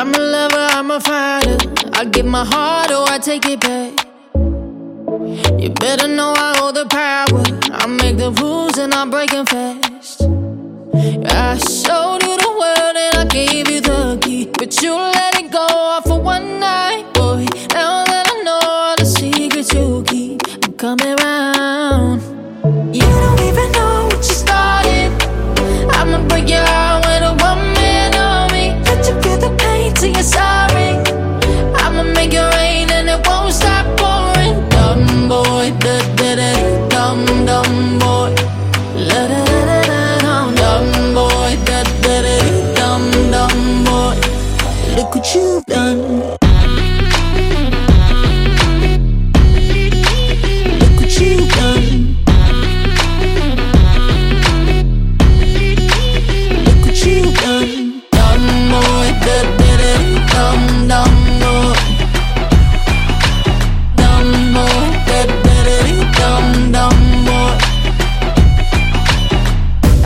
I'm a lover, I'm a fighter. I give my heart or I take it back. You better know I hold the power. I make the rules and I'm breaking fast. I showed you the world and I gave you the key, but you let it go off for one night, boy. Now that I know all the secrets you keep, I'm coming round. what you've done?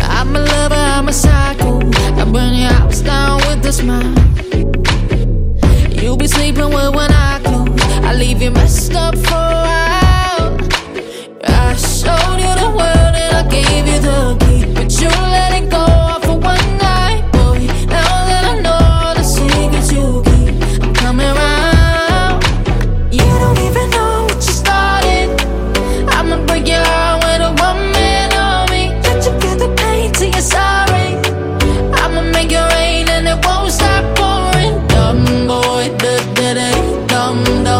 I'm a lover, I'm a psycho. I burn your house down with a smile be sleeping with when I close. I leave you messed up for from the